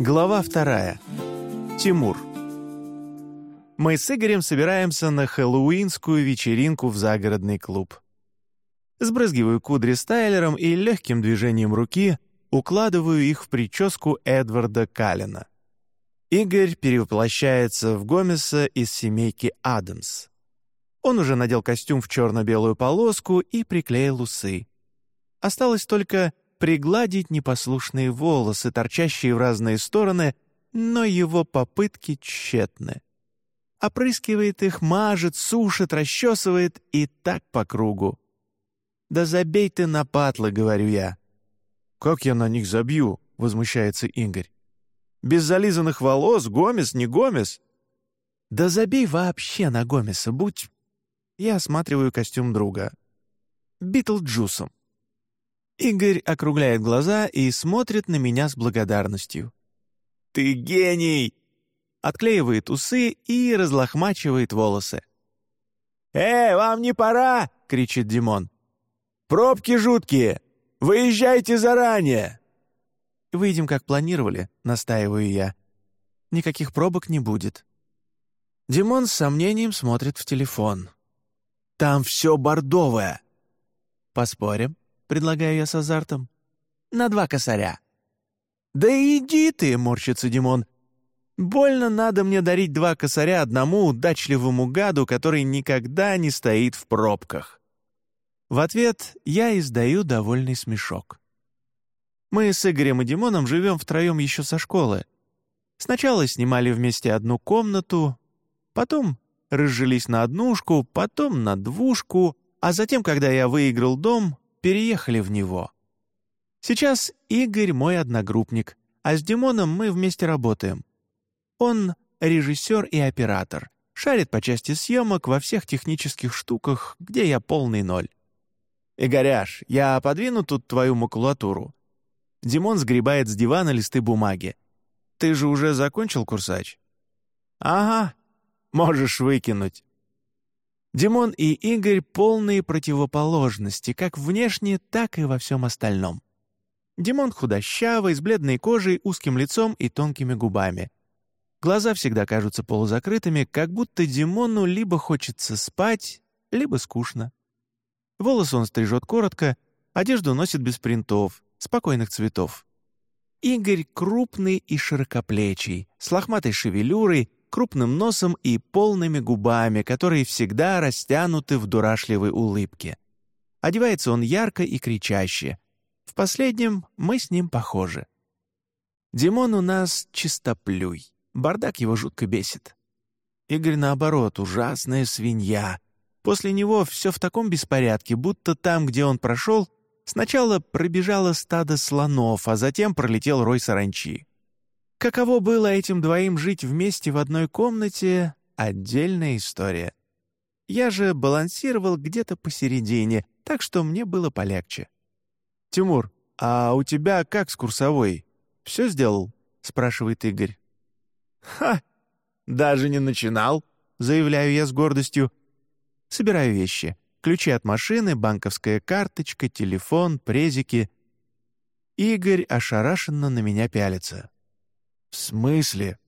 Глава вторая. Тимур. Мы с Игорем собираемся на хэллоуинскую вечеринку в загородный клуб. Сбрызгиваю кудри стайлером и легким движением руки укладываю их в прическу Эдварда Каллена. Игорь перевоплощается в Гомеса из семейки Адамс. Он уже надел костюм в черно-белую полоску и приклеил усы. Осталось только пригладить непослушные волосы, торчащие в разные стороны, но его попытки тщетны. Опрыскивает их, мажет, сушит, расчесывает и так по кругу. «Да забей ты на патлы», — говорю я. «Как я на них забью?» — возмущается Игорь. «Без зализанных волос, Гомес, не Гомес?» «Да забей вообще на Гомеса, будь...» Я осматриваю костюм друга. Битлджусом. Игорь округляет глаза и смотрит на меня с благодарностью. «Ты гений!» Отклеивает усы и разлохмачивает волосы. «Эй, вам не пора!» — кричит Димон. «Пробки жуткие! Выезжайте заранее!» «Выйдем, как планировали», — настаиваю я. «Никаких пробок не будет». Димон с сомнением смотрит в телефон. «Там все бордовое!» «Поспорим?» Предлагаю я с азартом. «На два косаря». «Да иди ты!» — морщится Димон. «Больно надо мне дарить два косаря одному удачливому гаду, который никогда не стоит в пробках». В ответ я издаю довольный смешок. Мы с Игорем и Димоном живем втроем еще со школы. Сначала снимали вместе одну комнату, потом разжились на однушку, потом на двушку, а затем, когда я выиграл дом, переехали в него. Сейчас Игорь мой одногруппник, а с Димоном мы вместе работаем. Он режиссер и оператор, шарит по части съемок во всех технических штуках, где я полный ноль. «Игоряш, я подвину тут твою макулатуру». Димон сгребает с дивана листы бумаги. «Ты же уже закончил курсач?» «Ага, можешь выкинуть». Димон и Игорь — полные противоположности, как внешне, так и во всем остальном. Димон худощавый, с бледной кожей, узким лицом и тонкими губами. Глаза всегда кажутся полузакрытыми, как будто Димону либо хочется спать, либо скучно. Волосы он стрижет коротко, одежду носит без принтов, спокойных цветов. Игорь крупный и широкоплечий, с лохматой шевелюрой, крупным носом и полными губами, которые всегда растянуты в дурашливой улыбке. Одевается он ярко и кричаще. В последнем мы с ним похожи. Димон у нас чистоплюй. Бардак его жутко бесит. Игорь, наоборот, ужасная свинья. После него все в таком беспорядке, будто там, где он прошел, сначала пробежало стадо слонов, а затем пролетел рой саранчи. Каково было этим двоим жить вместе в одной комнате — отдельная история. Я же балансировал где-то посередине, так что мне было полегче. «Тимур, а у тебя как с курсовой? Все сделал?» — спрашивает Игорь. «Ха! Даже не начинал!» — заявляю я с гордостью. Собираю вещи. Ключи от машины, банковская карточка, телефон, презики. Игорь ошарашенно на меня пялится. «В смысле?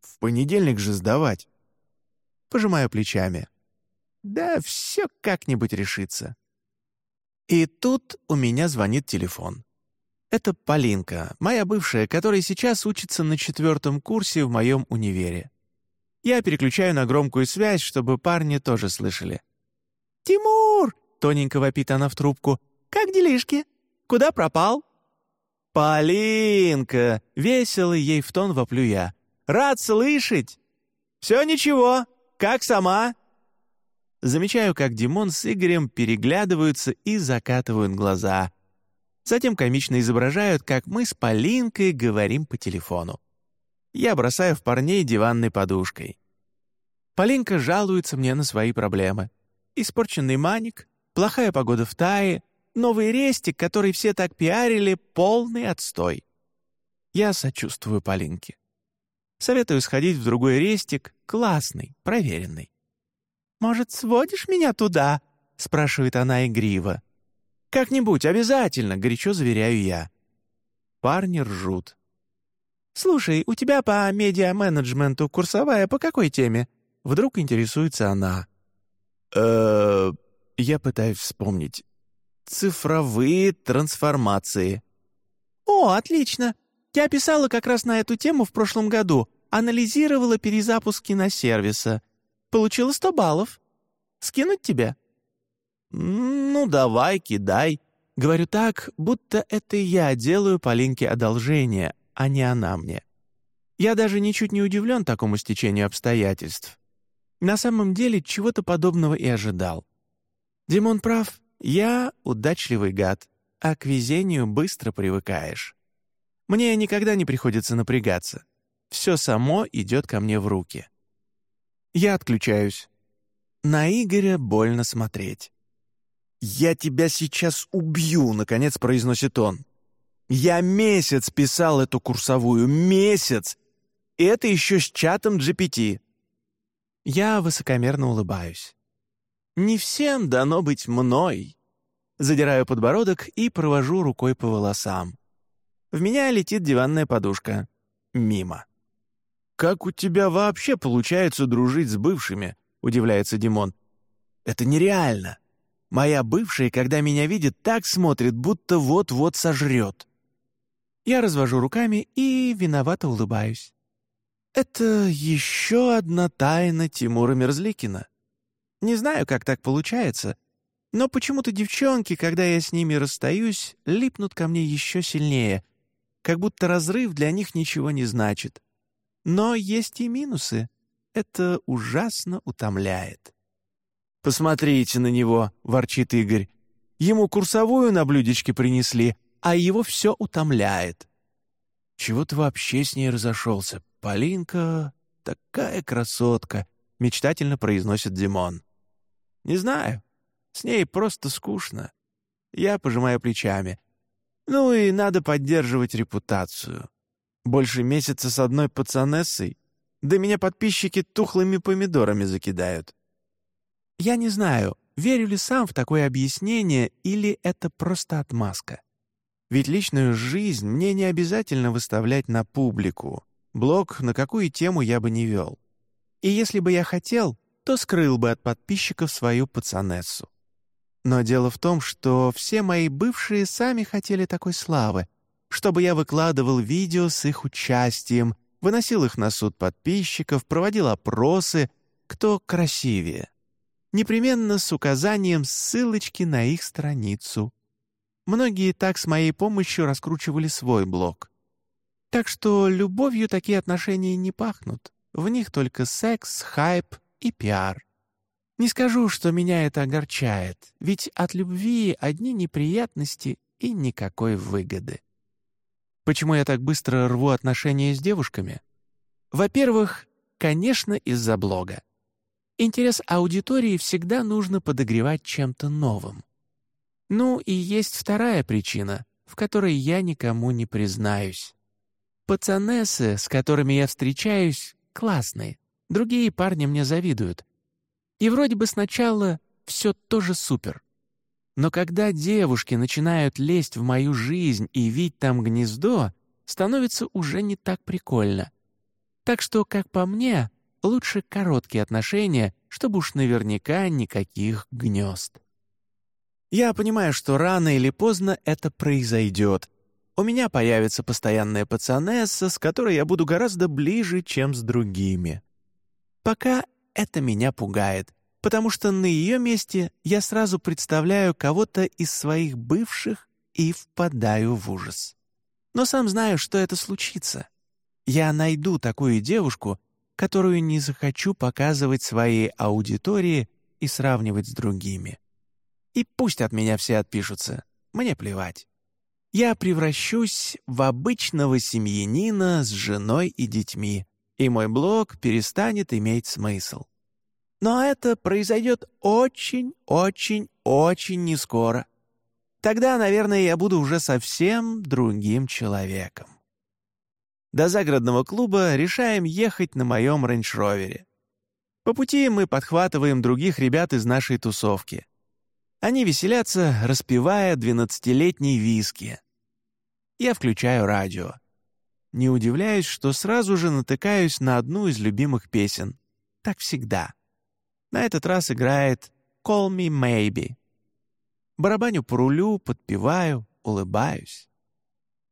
В понедельник же сдавать?» Пожимаю плечами. «Да все как-нибудь решится». И тут у меня звонит телефон. Это Полинка, моя бывшая, которая сейчас учится на четвертом курсе в моем универе. Я переключаю на громкую связь, чтобы парни тоже слышали. «Тимур!» — тоненько вопит она в трубку. «Как делишки? Куда пропал?» «Полинка!» — весело ей в тон воплю я. «Рад слышать!» «Все ничего. Как сама?» Замечаю, как Димон с Игорем переглядываются и закатывают глаза. Затем комично изображают, как мы с Полинкой говорим по телефону. Я бросаю в парней диванной подушкой. Полинка жалуется мне на свои проблемы. Испорченный маник, плохая погода в Тае, Новый рестик, который все так пиарили, полный отстой. Я сочувствую Полинке. Советую сходить в другой рестик, классный, проверенный. «Может, сводишь меня туда?» — спрашивает она игриво. «Как-нибудь, обязательно!» — горячо заверяю я. Парни ржут. «Слушай, у тебя по медиа-менеджменту курсовая по какой теме?» Вдруг интересуется она. э Я пытаюсь вспомнить. «Цифровые трансформации». «О, отлично! Я писала как раз на эту тему в прошлом году, анализировала перезапуск киносервиса. Получила сто баллов. Скинуть тебе?» «Ну, давай, кидай». Говорю так, будто это я делаю Полинке одолжение, а не она мне. Я даже ничуть не удивлен такому стечению обстоятельств. На самом деле, чего-то подобного и ожидал. Димон прав, я удачливый гад, а к везению быстро привыкаешь. Мне никогда не приходится напрягаться. Все само идет ко мне в руки. Я отключаюсь. На Игоря больно смотреть. «Я тебя сейчас убью», — наконец произносит он. Я месяц писал эту курсовую, месяц! И это еще с чатом GPT. Я высокомерно улыбаюсь. Не всем дано быть мной. Задираю подбородок и провожу рукой по волосам. В меня летит диванная подушка. Мимо. «Как у тебя вообще получается дружить с бывшими?» — удивляется Димон. «Это нереально. Моя бывшая, когда меня видит, так смотрит, будто вот-вот сожрет. Я развожу руками и виновато улыбаюсь. Это еще одна тайна Тимура Мерзликина. Не знаю, как так получается, но почему-то девчонки, когда я с ними расстаюсь, липнут ко мне еще сильнее, как будто разрыв для них ничего не значит. Но есть и минусы. Это ужасно утомляет. «Посмотрите на него», — ворчит Игорь. «Ему курсовую на блюдечке принесли, а его все утомляет. Чего ты вообще с ней разошелся? Полинка такая красотка, мечтательно произносит Димон. Не знаю, с ней просто скучно. Я пожимаю плечами. Ну и надо поддерживать репутацию. Больше месяца с одной пацанессой, да меня подписчики тухлыми помидорами закидают. Я не знаю, верю ли сам в такое объяснение или это просто отмазка. Ведь личную жизнь мне не обязательно выставлять на публику. Блог на какую тему я бы не вел. И если бы я хотел, то скрыл бы от подписчиков свою пацанессу. Но дело в том, что все мои бывшие сами хотели такой славы, чтобы я выкладывал видео с их участием, выносил их на суд подписчиков, проводил опросы, кто красивее. Непременно с указанием ссылочки на их страницу. Многие так с моей помощью раскручивали свой блог. Так что любовью такие отношения не пахнут. В них только секс, хайп и пиар. Не скажу, что меня это огорчает, ведь от любви одни неприятности и никакой выгоды. Почему я так быстро рву отношения с девушками? Во-первых, конечно, из-за блога. Интерес аудитории всегда нужно подогревать чем-то новым. Ну и есть вторая причина, в которой я никому не признаюсь. Пацанессы, с которыми я встречаюсь, классные. Другие парни мне завидуют. И вроде бы сначала все тоже супер. Но когда девушки начинают лезть в мою жизнь и видеть там гнездо, становится уже не так прикольно. Так что, как по мне, лучше короткие отношения, чтобы уж наверняка никаких гнезд. Я понимаю, что рано или поздно это произойдет. У меня появится постоянная пацанесса, с которой я буду гораздо ближе, чем с другими. Пока это меня пугает, потому что на ее месте я сразу представляю кого-то из своих бывших и впадаю в ужас. Но сам знаю, что это случится. Я найду такую девушку, которую не захочу показывать своей аудитории и сравнивать с другими. И пусть от меня все отпишутся. Мне плевать. Я превращусь в обычного семьянина с женой и детьми, и мой блог перестанет иметь смысл. Но это произойдет очень, очень, очень нескоро. Тогда, наверное, я буду уже совсем другим человеком. До загородного клуба решаем ехать на моем рейндж-ровере. По пути мы подхватываем других ребят из нашей тусовки — они веселятся, распевая двенадцатилетний виски. Я включаю радио. Не удивляюсь, что сразу же натыкаюсь на одну из любимых песен. Так всегда. На этот раз играет «Call me maybe». Барабаню по рулю, подпеваю, улыбаюсь.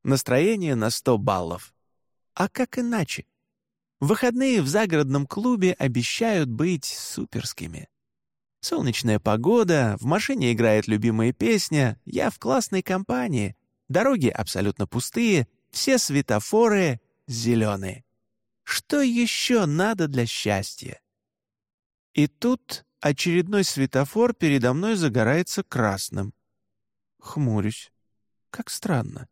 Настроение на сто баллов. А как иначе? Выходные в загородном клубе обещают быть суперскими. Солнечная погода, в машине играет любимая песня, я в классной компании, дороги абсолютно пустые, все светофоры зеленые. Что еще надо для счастья? И тут очередной светофор передо мной загорается красным. Хмурюсь. Как странно.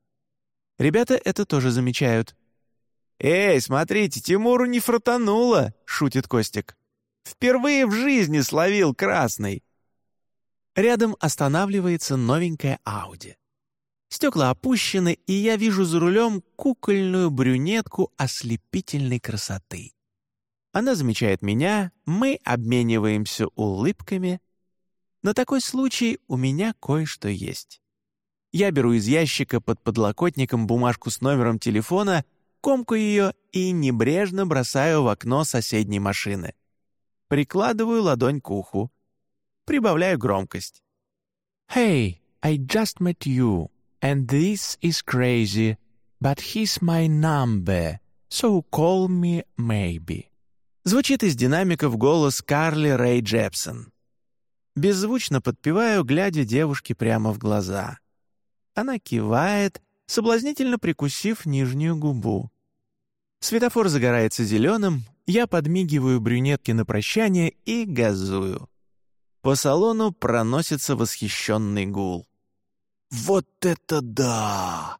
Ребята это тоже замечают. «Эй, смотрите, Тимуру не фротануло!» — шутит Костик. «Впервые в жизни словил красный!» Рядом останавливается новенькая Ауди. Стекла опущены, и я вижу за рулем кукольную брюнетку ослепительной красоты. Она замечает меня, мы обмениваемся улыбками. На такой случай у меня кое-что есть. Я беру из ящика под подлокотником бумажку с номером телефона комкаю ее и небрежно бросаю в окно соседней машины. Прикладываю ладонь к уху. Прибавляю громкость. «Hey, I just met you, and this is crazy, but he's my number, so call me maybe». Звучит из динамиков голос Карли Рэй Джепсон. Беззвучно подпеваю, глядя девушке прямо в глаза. Она кивает, соблазнительно прикусив нижнюю губу. Светофор загорается зеленым, я подмигиваю брюнетке на прощание и газую. По салону проносится восхищенный гул. «Вот это да!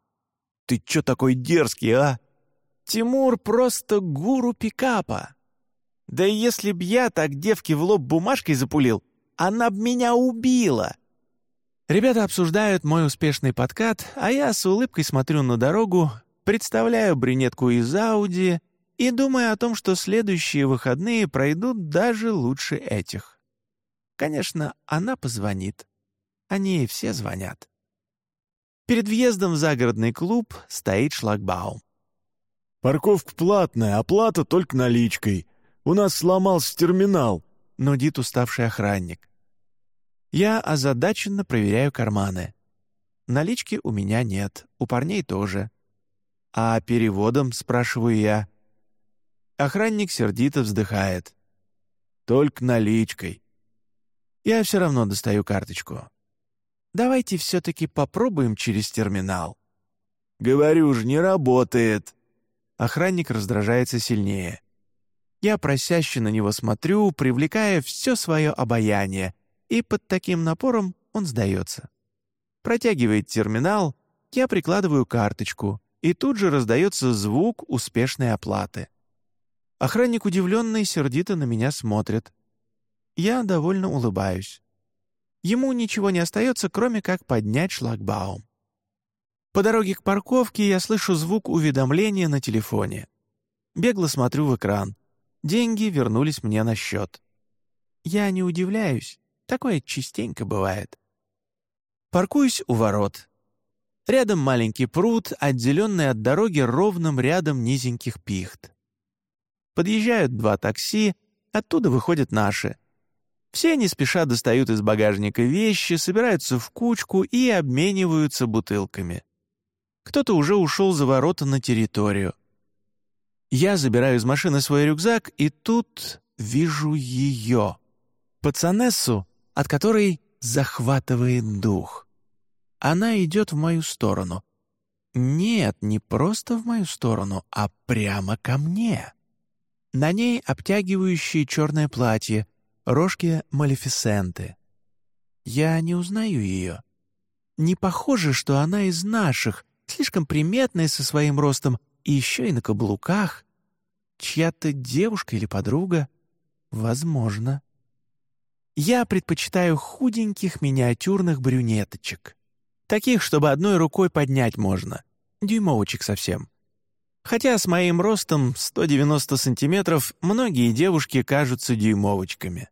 Ты чё такой дерзкий, а? Тимур просто гуру пикапа. Да если б я так девке в лоб бумажкой запулил, она б меня убила!» Ребята обсуждают мой успешный подкат, а я с улыбкой смотрю на дорогу, представляю брюнетку из Ауди и думаю о том, что следующие выходные пройдут даже лучше этих. Конечно, она позвонит. Они все звонят. Перед въездом в загородный клуб стоит шлагбаум. «Парковка платная, оплата только наличкой. У нас сломался терминал», — нудит уставший охранник. Я озадаченно проверяю карманы. Налички у меня нет, у парней тоже. «А переводом?» — спрашиваю я. Охранник сердито вздыхает. «Только наличкой». Я все равно достаю карточку. «Давайте все-таки попробуем через терминал». «Говорю же, не работает». Охранник раздражается сильнее. Я просяще на него смотрю, привлекая все свое обаяние, и под таким напором он сдается. Протягивает терминал, я прикладываю карточку, и тут же раздается звук успешной оплаты. Охранник удивленный сердито на меня смотрит. Я довольно улыбаюсь. Ему ничего не остается, кроме как поднять шлагбаум. По дороге к парковке я слышу звук уведомления на телефоне. Бегло смотрю в экран. Деньги вернулись мне на счет. Я не удивляюсь, такое частенько бывает. Паркуюсь у ворот. Рядом маленький пруд, отделенный от дороги ровным рядом низеньких пихт. Подъезжают два такси, оттуда выходят наши. Все они спеша достают из багажника вещи, собираются в кучку и обмениваются бутылками. Кто-то уже ушел за ворота на территорию. Я забираю из машины свой рюкзак, и тут вижу ее. Пацанессу, от которой захватывает дух. Она идет в мою сторону. Нет, не просто в мою сторону, а прямо ко мне. На ней обтягивающее черное платье, рожки Малефисенты. Я не узнаю ее. Не похоже, что она из наших, слишком приметная со своим ростом и еще и на каблуках. Чья-то девушка или подруга? Возможно. Я предпочитаю худеньких миниатюрных брюнеточек. Таких, чтобы одной рукой поднять можно. Дюймовочек совсем. Хотя с моим ростом 190 сантиметров многие девушки кажутся дюймовочками.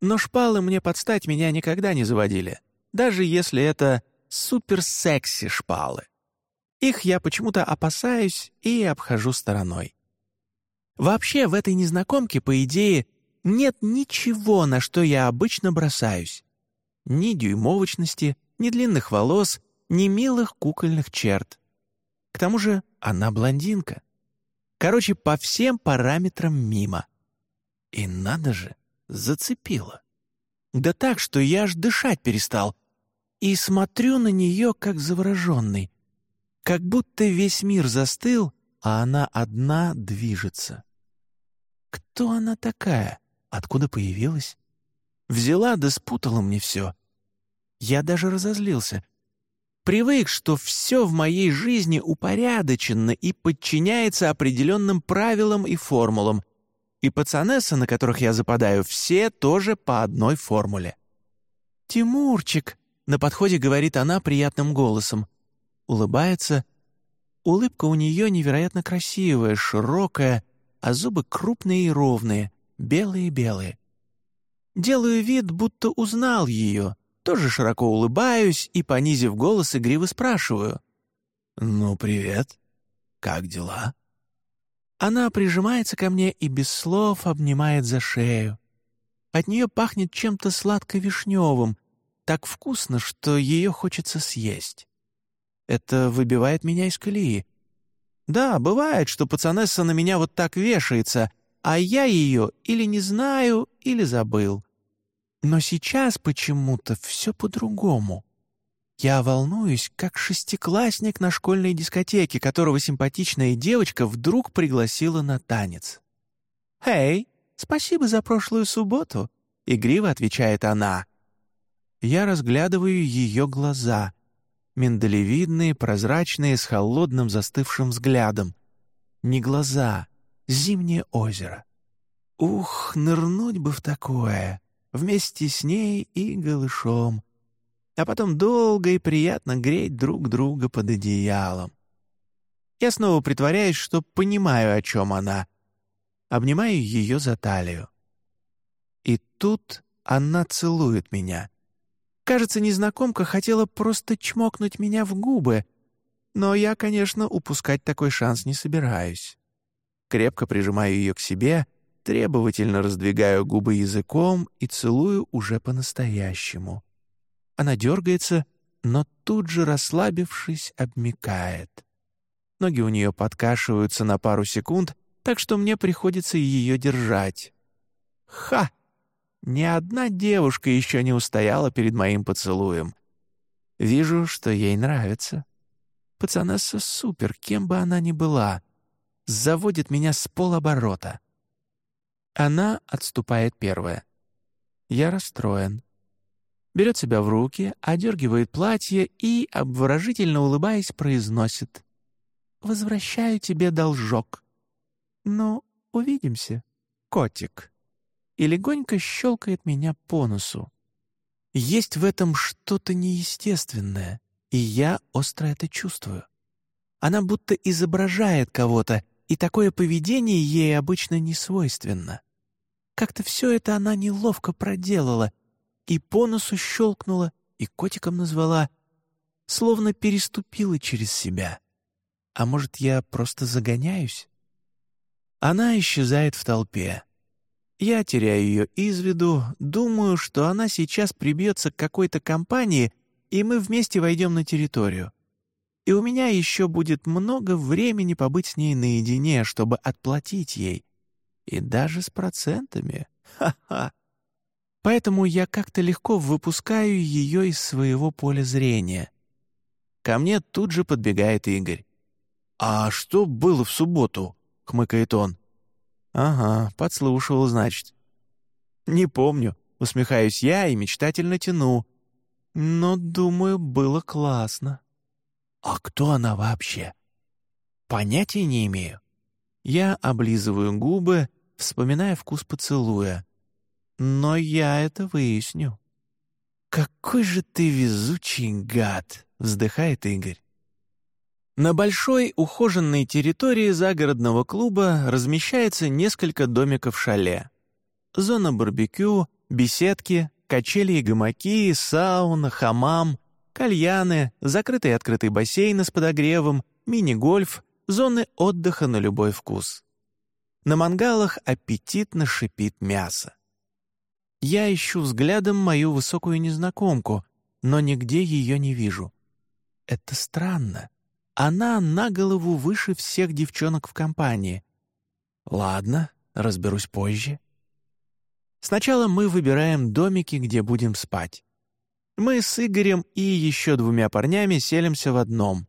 Но шпалы мне подстать меня никогда не заводили, даже если это супер-секси шпалы. Их я почему-то опасаюсь и обхожу стороной. Вообще, в этой незнакомке, по идее, нет ничего, на что я обычно бросаюсь. Ни дюймовочности, ни длинных волос, ни милых кукольных черт. К тому же она блондинка. Короче, по всем параметрам мимо. И надо же, зацепила. Да так, что я аж дышать перестал. И смотрю на нее, как завороженный. Как будто весь мир застыл, а она одна движется. Кто она такая? Откуда появилась? Взяла да спутала мне все. Я даже разозлился. Привык, что все в моей жизни упорядочено и подчиняется определенным правилам и формулам. И пацанессы, на которых я западаю, все тоже по одной формуле. «Тимурчик», — на подходе говорит она приятным голосом. Улыбается. Улыбка у нее невероятно красивая, широкая, а зубы крупные и ровные, белые-белые. Делаю вид, будто узнал ее, тоже широко улыбаюсь и, понизив голос, игриво спрашиваю. «Ну, привет. Как дела?» Она прижимается ко мне и без слов обнимает за шею. От нее пахнет чем-то сладко-вишневым, так вкусно, что ее хочется съесть. Это выбивает меня из колеи. Да, бывает, что пацанесса на меня вот так вешается, а я ее или не знаю, или забыл. Но сейчас почему-то все по-другому. Я волнуюсь, как шестиклассник на школьной дискотеке, которого симпатичная девочка вдруг пригласила на танец. «Эй, спасибо за прошлую субботу», — игриво отвечает она. Я разглядываю ее глаза, миндалевидные, прозрачные, с холодным застывшим взглядом. Не глаза, зимнее озеро. Ух, нырнуть бы в такое, вместе с ней и голышом. А потом долго и приятно греть друг друга под одеялом. Я снова притворяюсь, что понимаю, о чем она. Обнимаю ее за талию. И тут она целует меня — Кажется, незнакомка хотела просто чмокнуть меня в губы, но я, конечно, упускать такой шанс не собираюсь. Крепко прижимаю ее к себе, требовательно раздвигаю губы языком и целую уже по-настоящему. Она дергается, но тут же, расслабившись, обмикает. Ноги у нее подкашиваются на пару секунд, так что мне приходится ее держать. Ха! Ни одна девушка еще не устояла перед моим поцелуем. Вижу, что ей нравится. Пацанесса супер, кем бы она ни была. Заводит меня с полоборота. Она отступает первая. Я расстроен. Берет себя в руки, одергивает платье и, обворожительно улыбаясь, произносит. «Возвращаю тебе должок. Ну, увидимся, котик» и легонько щелкает меня по носу. Есть в этом что-то неестественное, и я остро это чувствую. Она будто изображает кого-то, и такое поведение ей обычно не свойственно. Как-то все это она неловко проделала, и по носу щелкнула, и котиком назвала, словно переступила через себя. А может, я просто загоняюсь? Она исчезает в толпе. Я теряю ее из виду, думаю, что она сейчас прибьется к какой-то компании, и мы вместе войдем на территорию. И у меня еще будет много времени побыть с ней наедине, чтобы отплатить ей. И даже с процентами. Ха-ха. Поэтому я как-то легко выпускаю ее из своего поля зрения. Ко мне тут же подбегает Игорь. «А что было в субботу?» — хмыкает он. «Ага, подслушивал, значит». «Не помню», — усмехаюсь я и мечтательно тяну. «Но, думаю, было классно». «А кто она вообще?» «Понятия не имею». Я облизываю губы, вспоминая вкус поцелуя. «Но я это выясню». «Какой же ты везучий гад!» — вздыхает Игорь. На большой ухоженной территории загородного клуба размещается несколько домиков-шале. Зона барбекю, беседки, качели и гамаки, сауна, хамам, кальяны, закрытый и открытый бассейн с подогревом, мини-гольф, зоны отдыха на любой вкус. На мангалах аппетитно шипит мясо. Я ищу взглядом мою высокую незнакомку, но нигде ее не вижу. Это странно. Она на голову выше всех девчонок в компании. Ладно, разберусь позже. Сначала мы выбираем домики, где будем спать. Мы с Игорем и еще двумя парнями селимся в одном.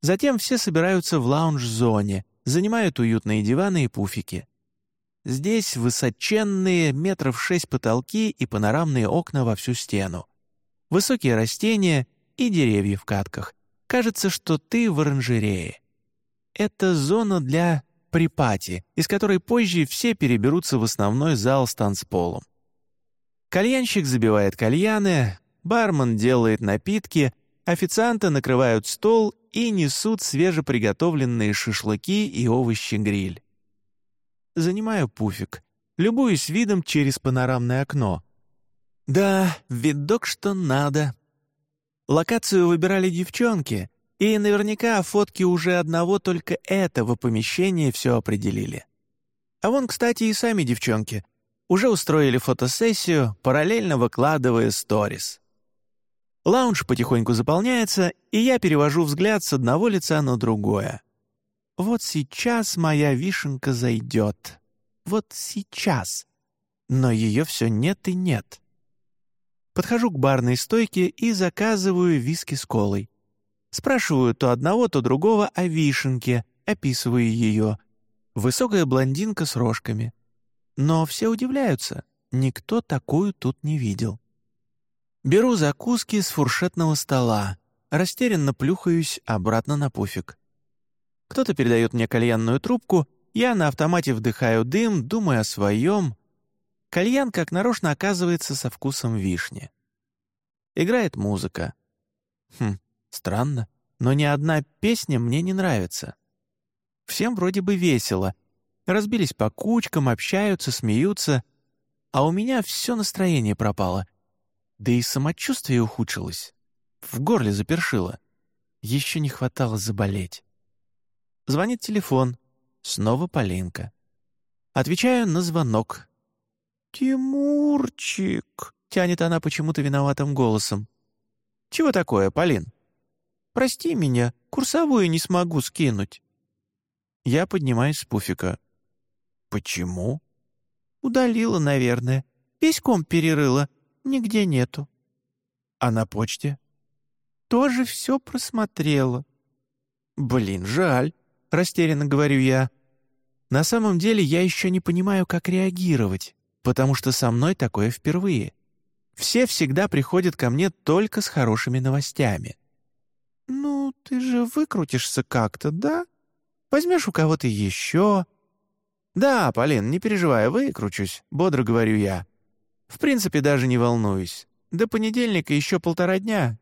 Затем все собираются в лаунж-зоне, занимают уютные диваны и пуфики. Здесь высоченные метров шесть потолки и панорамные окна во всю стену. Высокие растения и деревья в катках. Кажется, что ты в оранжерее. Это зона для припати, из которой позже все переберутся в основной зал с танцполом. Кальянщик забивает кальяны, бармен делает напитки, официанты накрывают стол и несут свежеприготовленные шашлыки и овощи-гриль. Занимаю пуфик, любуюсь видом через панорамное окно. Да, видок что надо. Локацию выбирали девчонки, и наверняка фотки уже одного только этого помещения все определили. А вон, кстати, и сами девчонки уже устроили фотосессию, параллельно выкладывая сторис. Лаунж потихоньку заполняется, и я перевожу взгляд с одного лица на другое. Вот сейчас моя вишенка зайдет. Вот сейчас. Но ее все нет и нет. Подхожу к барной стойке и заказываю виски с колой. Спрашиваю то одного, то другого о вишенке, описываю ее. Высокая блондинка с рожками. Но все удивляются. Никто такую тут не видел. Беру закуски с фуршетного стола, растерянно плюхаюсь обратно на пуфик. Кто-то передает мне кальянную трубку, я на автомате вдыхаю дым, думаю о своем. Кальян как нарочно оказывается со вкусом вишни. Играет музыка. Хм, странно, но ни одна песня мне не нравится. Всем вроде бы весело. Разбились по кучкам, общаются, смеются. А у меня все настроение пропало. Да и самочувствие ухудшилось. В горле запершило. Еще не хватало заболеть. Звонит телефон. Снова Полинка. Отвечаю на звонок. «Тимурчик!» — тянет она почему-то виноватым голосом. «Чего такое, Полин?» «Прости меня, курсовую не смогу скинуть». Я поднимаюсь с пуфика. «Почему?» «Удалила, наверное. Весь комп перерыла. Нигде нету. А на почте? Тоже все просмотрела. Блин, жаль, растерянно говорю я. На самом деле я еще не понимаю, как реагировать, потому что со мной такое впервые. Все всегда приходят ко мне только с хорошими новостями. «Ну, ты же выкрутишься как-то, да? Возьмешь у кого-то еще?» «Да, Полин, не переживай, выкручусь», — бодро говорю я. В принципе, даже не волнуюсь. До понедельника еще полтора дня.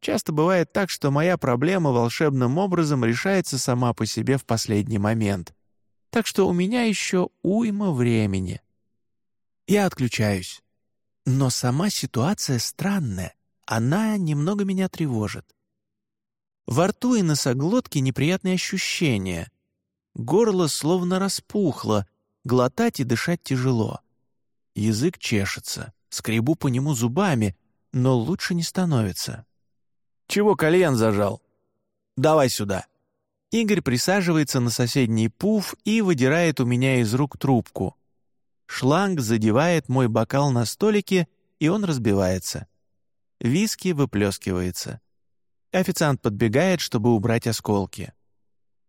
Часто бывает так, что моя проблема волшебным образом решается сама по себе в последний момент. Так что у меня еще уйма времени. Я отключаюсь. Но сама ситуация странная. Она немного меня тревожит. Во рту и носоглотке неприятные ощущения. Горло словно распухло, глотать и дышать тяжело. Язык чешется, скребу по нему зубами, но лучше не становится. «Чего кальян зажал? Давай сюда». Игорь присаживается на соседний пуф и выдирает у меня из рук трубку. Шланг задевает мой бокал на столике, и он разбивается. Виски выплескивается. Официант подбегает, чтобы убрать осколки.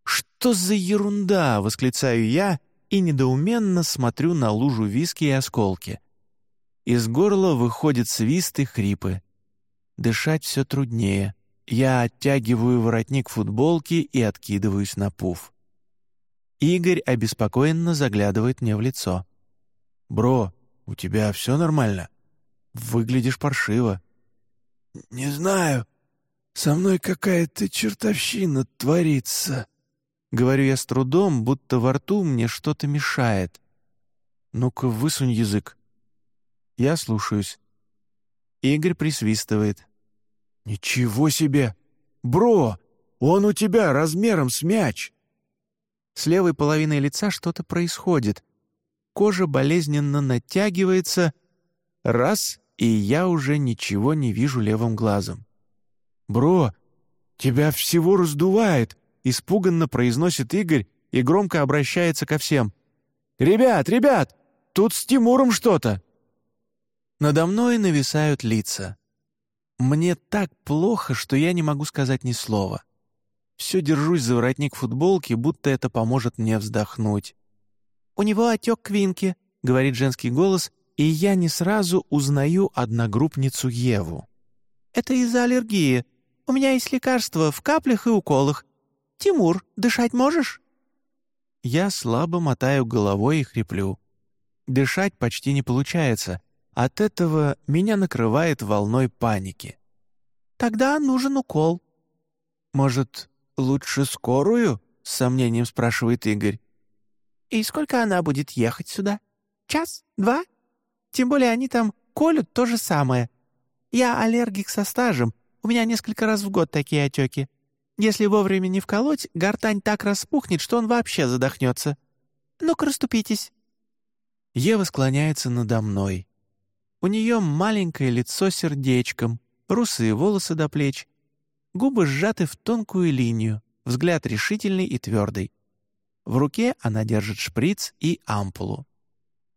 «Что за ерунда!» — восклицаю я — и недоуменно смотрю на лужу виски и осколки. Из горла выходят свист и хрипы. Дышать все труднее. Я оттягиваю воротник футболки и откидываюсь на пуф. Игорь обеспокоенно заглядывает мне в лицо. «Бро, у тебя все нормально? Выглядишь паршиво». «Не знаю. Со мной какая-то чертовщина творится», Говорю я с трудом, будто во рту мне что-то мешает. «Ну-ка, высунь язык». Я слушаюсь. Игорь присвистывает. «Ничего себе! Бро, он у тебя размером с мяч!» С левой половиной лица что-то происходит. Кожа болезненно натягивается. Раз, и я уже ничего не вижу левым глазом. «Бро, тебя всего раздувает!» — испуганно произносит Игорь и громко обращается ко всем. «Ребят, ребят, тут с Тимуром что-то!» Надо мной нависают лица. Мне так плохо, что я не могу сказать ни слова. Все держусь за воротник футболки, будто это поможет мне вздохнуть. «У него отек квинки», — говорит женский голос, и я не сразу узнаю одногруппницу Еву. «Это из-за аллергии. У меня есть лекарства в каплях и уколах. Тимур, дышать можешь?» Я слабо мотаю головой и хриплю. Дышать почти не получается. От этого меня накрывает волной паники. «Тогда нужен укол». «Может, «Лучше скорую?» — с сомнением спрашивает Игорь. «И сколько она будет ехать сюда? Час? Два? Тем более они там колют то же самое. Я аллергик со стажем, у меня несколько раз в год такие отеки. Если вовремя не вколоть, гортань так распухнет, что он вообще задохнется. Ну-ка, расступитесь». Ева склоняется надо мной. У нее маленькое лицо сердечком, русые волосы до плеч, Губы сжаты в тонкую линию, взгляд решительный и твердый. В руке она держит шприц и ампулу.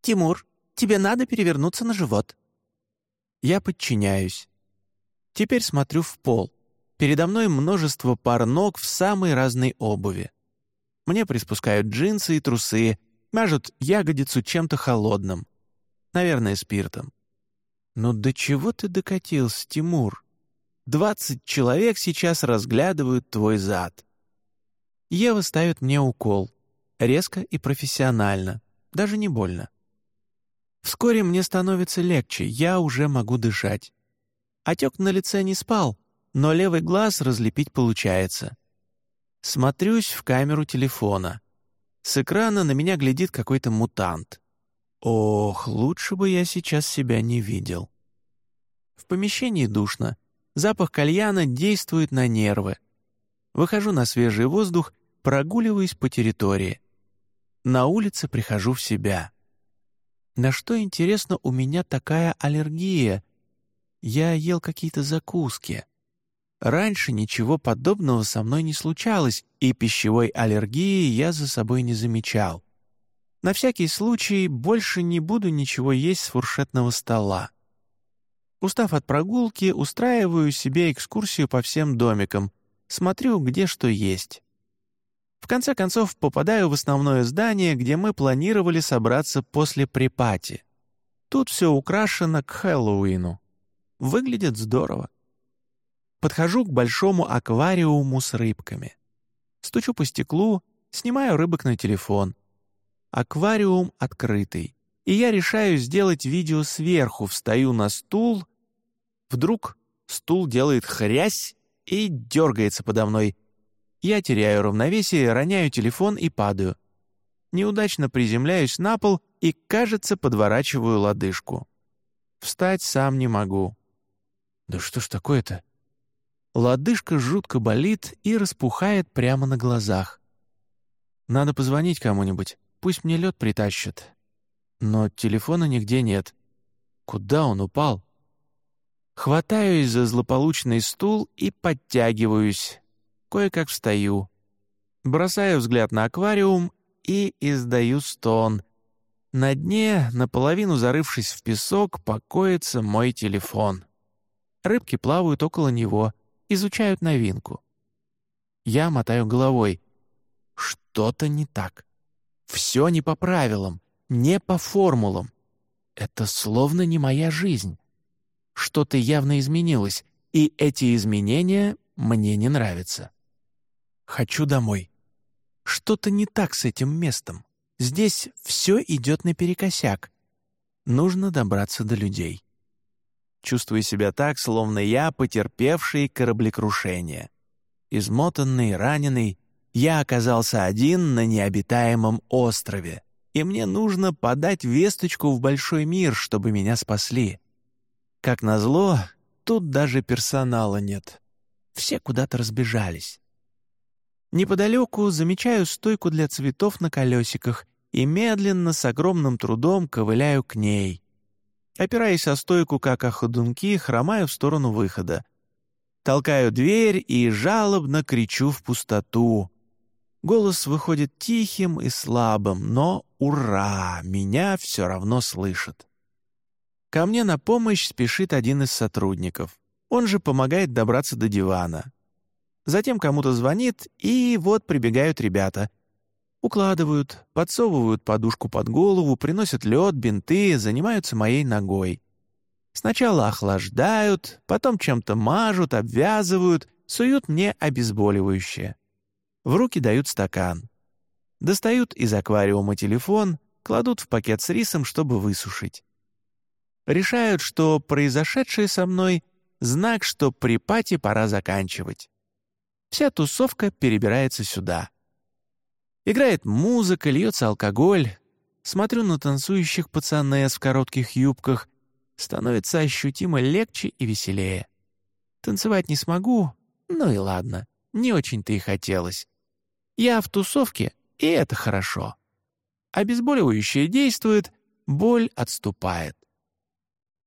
«Тимур, тебе надо перевернуться на живот». Я подчиняюсь. Теперь смотрю в пол. Передо мной множество пар ног в самой разной обуви. Мне приспускают джинсы и трусы, мажут ягодицу чем-то холодным. Наверное, спиртом. «Ну до чего ты докатился, Тимур?» Двадцать человек сейчас разглядывают твой зад. Ева ставит мне укол. Резко и профессионально. Даже не больно. Вскоре мне становится легче, я уже могу дышать. Отек на лице не спал, но левый глаз разлепить получается. Смотрюсь в камеру телефона. С экрана на меня глядит какой-то мутант. Ох, лучше бы я сейчас себя не видел. В помещении душно — Запах кальяна действует на нервы. Выхожу на свежий воздух, прогуливаюсь по территории. На улице прихожу в себя. На что, интересно, у меня такая аллергия? Я ел какие-то закуски. Раньше ничего подобного со мной не случалось, и пищевой аллергии я за собой не замечал. На всякий случай больше не буду ничего есть с фуршетного стола. Устав от прогулки, устраиваю себе экскурсию по всем домикам, смотрю, где что есть. В конце концов, попадаю в основное здание, где мы планировали собраться после припати. Тут все украшено к Хэллоуину. Выглядит здорово. Подхожу к большому аквариуму с рыбками. Стучу по стеклу, снимаю рыбок на телефон. Аквариум открытый, и я решаю сделать видео сверху, встаю на стул — Вдруг стул делает хрясь и дергается подо мной. Я теряю равновесие, роняю телефон и падаю. Неудачно приземляюсь на пол и, кажется, подворачиваю лодыжку. Встать сам не могу. Да что ж такое-то? Лодыжка жутко болит и распухает прямо на глазах. Надо позвонить кому-нибудь, пусть мне лед притащат. Но телефона нигде нет. Куда он упал? Хватаюсь за злополучный стул и подтягиваюсь. Кое-как встаю. Бросаю взгляд на аквариум и издаю стон. На дне, наполовину зарывшись в песок, покоится мой телефон. Рыбки плавают около него, изучают новинку. Я мотаю головой. Что-то не так. Все не по правилам, не по формулам. Это словно не моя жизнь. Что-то явно изменилось, и эти изменения мне не нравятся. Хочу домой. Что-то не так с этим местом. Здесь все идет наперекосяк. Нужно добраться до людей. Чувствую себя так, словно я потерпевший кораблекрушение. Измотанный, раненый, я оказался один на необитаемом острове, и мне нужно подать весточку в большой мир, чтобы меня спасли. Как назло, тут даже персонала нет. Все куда-то разбежались. Неподалеку замечаю стойку для цветов на колесиках и медленно, с огромным трудом ковыляю к ней. Опираясь о стойку, как о ходунки, хромаю в сторону выхода. Толкаю дверь и жалобно кричу в пустоту. Голос выходит тихим и слабым, но ура, меня все равно слышат. Ко мне на помощь спешит один из сотрудников. Он же помогает добраться до дивана. Затем кому-то звонит, и вот прибегают ребята. Укладывают, подсовывают подушку под голову, приносят лед, бинты, занимаются моей ногой. Сначала охлаждают, потом чем-то мажут, обвязывают, суют мне обезболивающее. В руки дают стакан. Достают из аквариума телефон, кладут в пакет с рисом, чтобы высушить. Решают, что произошедшее со мной — знак, что при пати пора заканчивать. Вся тусовка перебирается сюда. Играет музыка, льется алкоголь. Смотрю на танцующих пацанес в коротких юбках. Становится ощутимо легче и веселее. Танцевать не смогу, ну и ладно, не очень-то и хотелось. Я в тусовке, и это хорошо. Обезболивающее действует, боль отступает.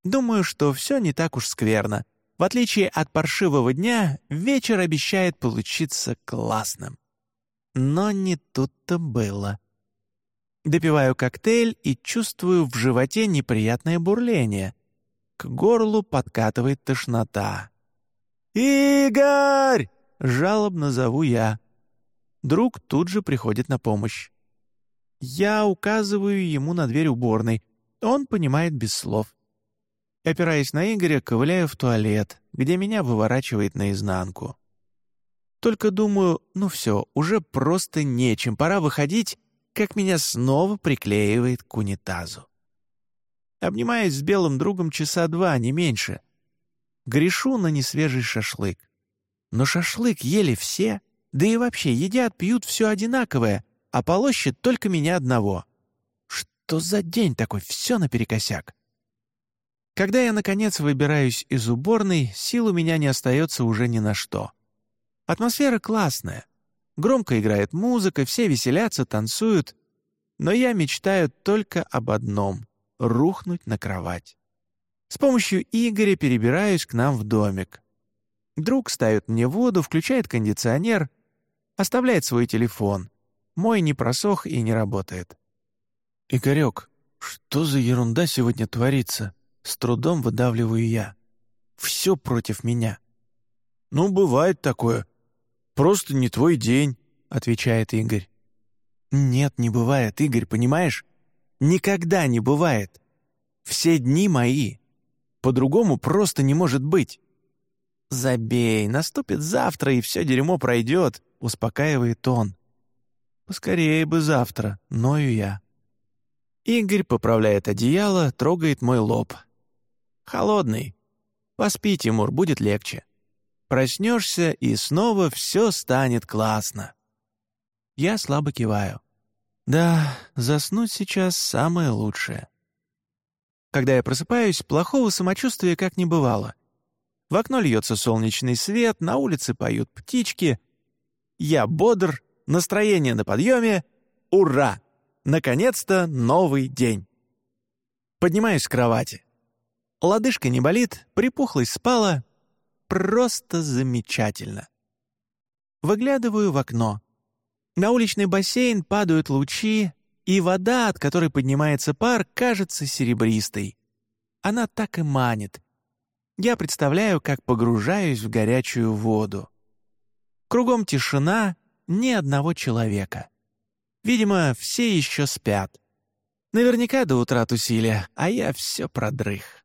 Думаю, что все не так уж скверно. В отличие от паршивого дня, вечер обещает получиться классным. Но не тут-то было. Допиваю коктейль и чувствую в животе неприятное бурление. К горлу подкатывает тошнота. «Игорь!» — жалобно зову я. Друг тут же приходит на помощь. Я указываю ему на дверь уборной. Он понимает без слов. Опираясь на Игоря, ковыляю в туалет, где меня выворачивает наизнанку. Только думаю, ну все, уже просто нечем, пора выходить, как меня снова приклеивает к унитазу. Обнимаюсь с белым другом часа два, не меньше. Грешу на несвежий шашлык. Но шашлык ели все — да и вообще, едят, пьют все одинаковое, а полощет только меня одного. Что за день такой, все наперекосяк? Когда я, наконец, выбираюсь из уборной, сил у меня не остается уже ни на что. Атмосфера классная. Громко играет музыка, все веселятся, танцуют. Но я мечтаю только об одном — рухнуть на кровать. С помощью Игоря перебираюсь к нам в домик. Друг ставит мне воду, включает кондиционер, Оставляет свой телефон. Мой не просох и не работает. «Игорек, что за ерунда сегодня творится?» С трудом выдавливаю я. «Все против меня». «Ну, бывает такое. Просто не твой день», — отвечает Игорь. «Нет, не бывает, Игорь, понимаешь? Никогда не бывает. Все дни мои. По-другому просто не может быть». «Забей, наступит завтра, и все дерьмо пройдет. — успокаивает он. «Поскорее бы завтра, ною я». Игорь поправляет одеяло, трогает мой лоб. «Холодный. Поспи, Тимур, будет легче. Проснешься, и снова все станет классно». Я слабо киваю. «Да, заснуть сейчас самое лучшее». Когда я просыпаюсь, плохого самочувствия как не бывало. В окно льется солнечный свет, на улице поют птички, я бодр, настроение на подъеме. Ура! Наконец-то новый день. Поднимаюсь с кровати. Лодыжка не болит, припухлость спала. Просто замечательно. Выглядываю в окно. На уличный бассейн падают лучи, и вода, от которой поднимается пар, кажется серебристой. Она так и манит. Я представляю, как погружаюсь в горячую воду. Кругом тишина, ни одного человека. Видимо, все еще спят. Наверняка до утра тусили, а я все продрых.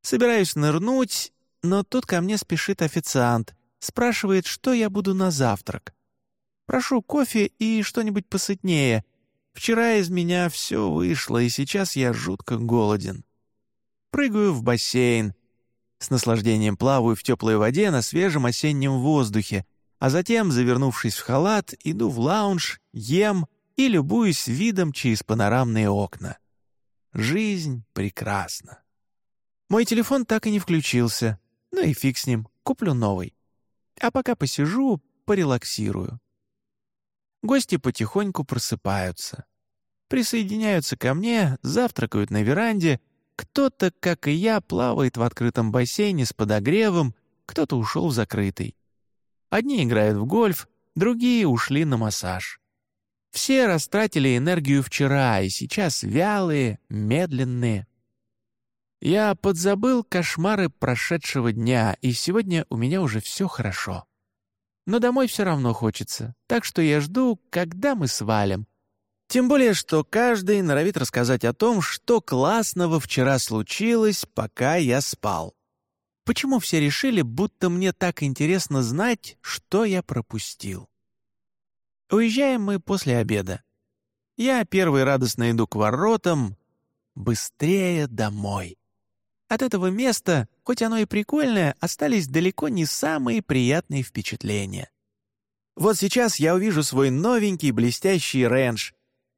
Собираюсь нырнуть, но тут ко мне спешит официант, спрашивает, что я буду на завтрак. Прошу кофе и что-нибудь посытнее. Вчера из меня все вышло, и сейчас я жутко голоден. Прыгаю в бассейн, с наслаждением плаваю в теплой воде на свежем осеннем воздухе, а затем, завернувшись в халат, иду в лаунж, ем и любуюсь видом через панорамные окна. Жизнь прекрасна. Мой телефон так и не включился. Ну и фиг с ним, куплю новый. А пока посижу, порелаксирую. Гости потихоньку просыпаются. Присоединяются ко мне, завтракают на веранде. Кто-то, как и я, плавает в открытом бассейне с подогревом, кто-то ушел в закрытый. Одни играют в гольф, другие ушли на массаж. Все растратили энергию вчера и сейчас вялые, медленные. Я подзабыл кошмары прошедшего дня, и сегодня у меня уже все хорошо. Но домой все равно хочется, так что я жду, когда мы свалим. Тем более, что каждый норовит рассказать о том, что классного вчера случилось, пока я спал. Почему все решили, будто мне так интересно знать, что я пропустил? Уезжаем мы после обеда. Я первый радостно иду к воротам. Быстрее домой. От этого места, хоть оно и прикольное, остались далеко не самые приятные впечатления. Вот сейчас я увижу свой новенький блестящий ренж,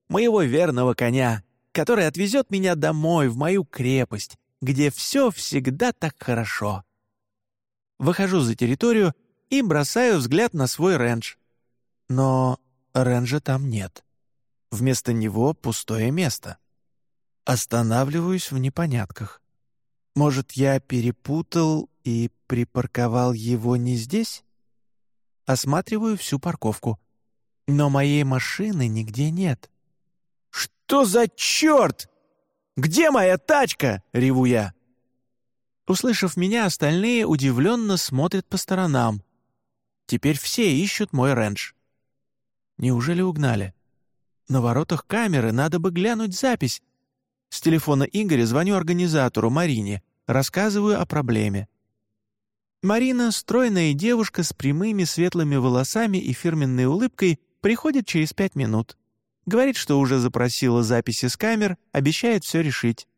моего верного коня, который отвезет меня домой, в мою крепость, где все всегда так хорошо. Выхожу за территорию и бросаю взгляд на свой рендж. Но Ренжа там нет. Вместо него пустое место. Останавливаюсь в непонятках. Может, я перепутал и припарковал его не здесь? Осматриваю всю парковку. Но моей машины нигде нет. «Что за черт? Где моя тачка?» — реву я. Услышав меня, остальные удивленно смотрят по сторонам. Теперь все ищут мой рендж. Неужели угнали? На воротах камеры, надо бы глянуть запись. С телефона Игоря звоню организатору, Марине, рассказываю о проблеме. Марина, стройная девушка с прямыми светлыми волосами и фирменной улыбкой, приходит через пять минут. Говорит, что уже запросила записи с камер, обещает все решить.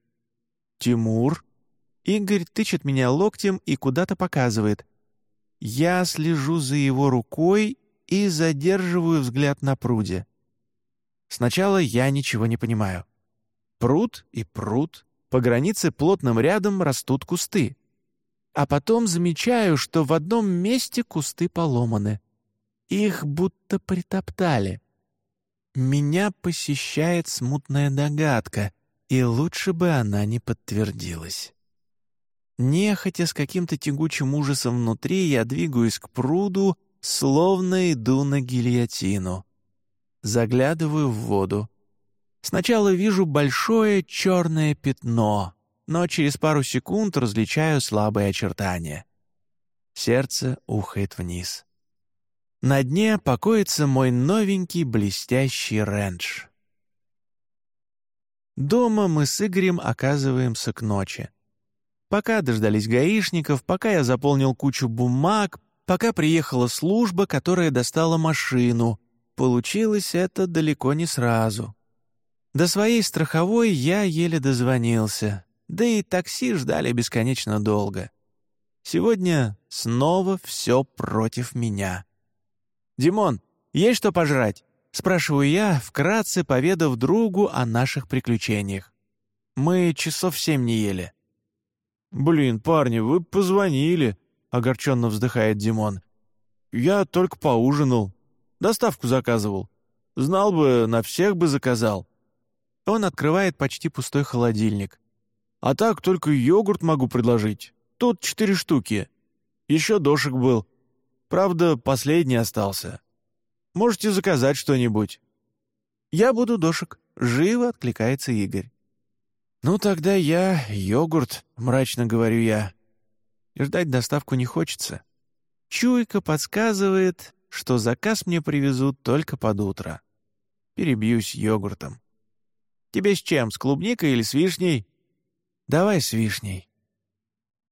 «Тимур?» Игорь тычет меня локтем и куда-то показывает. Я слежу за его рукой и задерживаю взгляд на пруде. Сначала я ничего не понимаю. Пруд и пруд, по границе плотным рядом растут кусты. А потом замечаю, что в одном месте кусты поломаны. Их будто притоптали. Меня посещает смутная догадка, и лучше бы она не подтвердилась. Нехотя с каким-то тягучим ужасом внутри я двигаюсь к пруду, словно иду на гильотину. Заглядываю в воду. Сначала вижу большое черное пятно, но через пару секунд различаю слабые очертания. Сердце ухает вниз. На дне покоится мой новенький блестящий рендж. Дома мы с Игорем оказываемся к ночи. Пока дождались гаишников, пока я заполнил кучу бумаг, пока приехала служба, которая достала машину. Получилось это далеко не сразу. До своей страховой я еле дозвонился, да и такси ждали бесконечно долго. Сегодня снова все против меня. «Димон, есть что пожрать?» — спрашиваю я, вкратце поведав другу о наших приключениях. Мы часов семь не ели. «Блин, парни, вы позвонили», — огорченно вздыхает Димон. «Я только поужинал. Доставку заказывал. Знал бы, на всех бы заказал». Он открывает почти пустой холодильник. «А так только йогурт могу предложить. Тут четыре штуки. Еще дошек был. Правда, последний остался. Можете заказать что-нибудь». «Я буду дошек», — живо откликается Игорь. «Ну тогда я йогурт», — мрачно говорю я. Ждать доставку не хочется. Чуйка подсказывает, что заказ мне привезут только под утро. Перебьюсь йогуртом. «Тебе с чем, с клубникой или с вишней?» «Давай с вишней».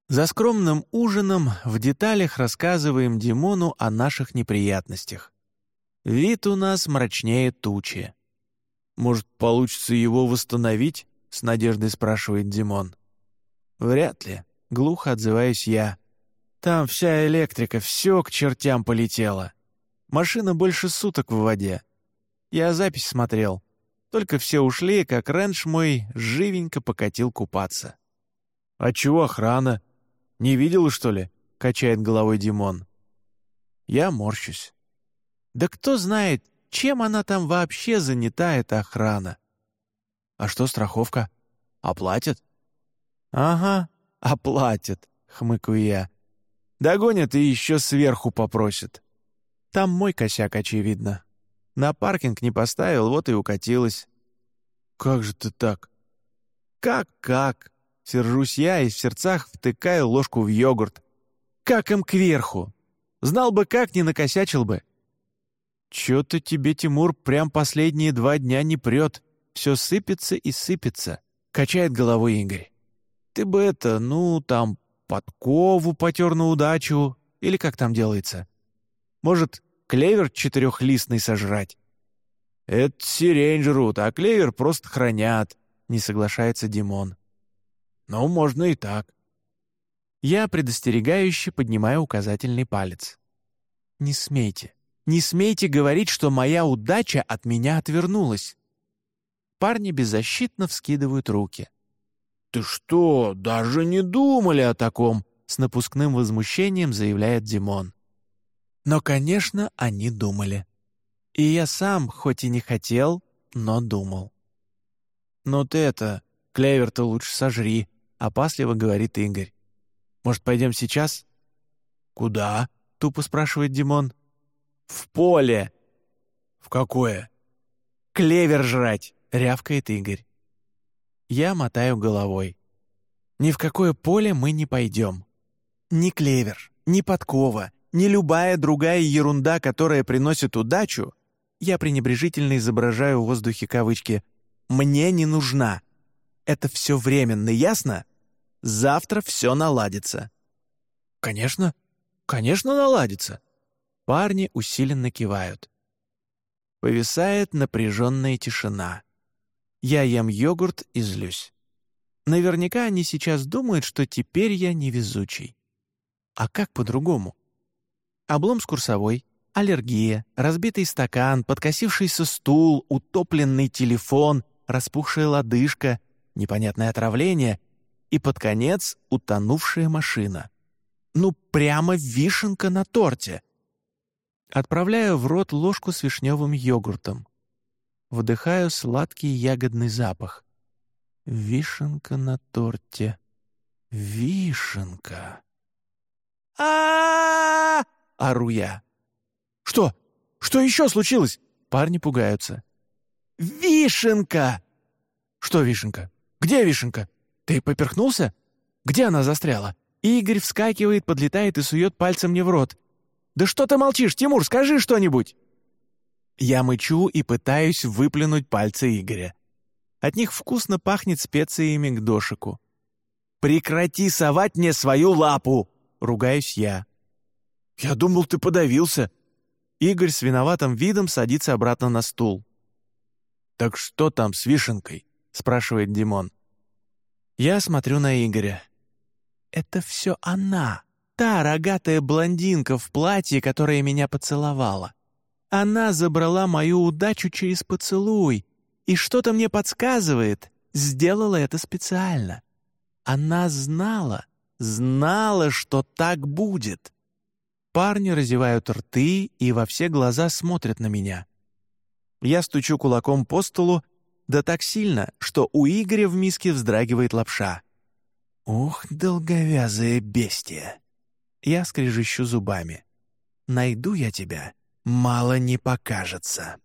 За скромным ужином в деталях рассказываем Димону о наших неприятностях. Вид у нас мрачнее тучи. «Может, получится его восстановить?» — с надеждой спрашивает Димон. «Вряд ли», — глухо отзываюсь я. «Там вся электрика, все к чертям полетело. Машина больше суток в воде. Я запись смотрел. Только все ушли, как раньше мой живенько покатил купаться». «А чего охрана? Не видела, что ли?» — качает головой Димон. Я морщусь. Да кто знает, чем она там вообще занята, эта охрана? А что страховка? Оплатят? Ага, оплатят, хмыкаю я. Догонят и еще сверху попросят. Там мой косяк, очевидно. На паркинг не поставил, вот и укатилась. Как же ты так? Как-как? Сержусь я и в сердцах втыкаю ложку в йогурт. Как им кверху? Знал бы как, не накосячил бы. Чё-то тебе, Тимур, прям последние два дня не прет. Все сыпется и сыпется, качает головой Игорь. Ты бы это, ну, там, подкову потер на удачу, или как там делается. Может, клевер четырехлистный сожрать? Это сирень жрут, а клевер просто хранят, не соглашается Димон. Ну, можно и так. Я предостерегающе поднимаю указательный палец. «Не смейте, не смейте говорить, что моя удача от меня отвернулась». Парни беззащитно вскидывают руки. «Ты что, даже не думали о таком?» С напускным возмущением заявляет Димон. Но, конечно, они думали. И я сам, хоть и не хотел, но думал. «Ну ты это, клевер-то лучше сожри», — опасливо говорит Игорь. Может, пойдем сейчас?» «Куда?» — тупо спрашивает Димон. «В поле». «В какое?» «Клевер жрать», — рявкает Игорь. Я мотаю головой. «Ни в какое поле мы не пойдем. Ни клевер, ни подкова, ни любая другая ерунда, которая приносит удачу, я пренебрежительно изображаю в воздухе кавычки, «мне не нужна». Это все временно, ясно? Завтра все наладится». «Конечно, конечно наладится». Парни усиленно кивают. Повисает напряженная тишина. Я ем йогурт и злюсь. Наверняка они сейчас думают, что теперь я невезучий. А как по-другому? Облом с курсовой, аллергия, разбитый стакан, подкосившийся стул, утопленный телефон, распухшая лодыжка, непонятное отравление и под конец утонувшая машина. Ну, прямо вишенка на торте. Отправляю в рот ложку с вишневым йогуртом. Вдыхаю сладкий ягодный запах. Вишенка на торте. Вишенка. а ору я. «Что? Что еще случилось?» Парни пугаются. «Вишенка!» «Что вишенка? Где вишенка?» «Ты поперхнулся? Где она застряла?» Игорь вскакивает, подлетает и сует пальцем мне в рот. «Да что ты молчишь, Тимур, скажи что-нибудь!» Я мычу и пытаюсь выплюнуть пальцы Игоря. От них вкусно пахнет специями к дошику. «Прекрати совать мне свою лапу!» — ругаюсь я. «Я думал, ты подавился!» Игорь с виноватым видом садится обратно на стул. «Так что там с вишенкой?» — спрашивает Димон. Я смотрю на Игоря. Это все она, та рогатая блондинка в платье, которая меня поцеловала. Она забрала мою удачу через поцелуй, и что-то мне подсказывает, сделала это специально. Она знала, знала, что так будет. Парни разевают рты и во все глаза смотрят на меня. Я стучу кулаком по столу да так сильно, что у Игоря в миске вздрагивает лапша. «Ух, долговязое бестия!» Я скрежещу зубами. «Найду я тебя, мало не покажется».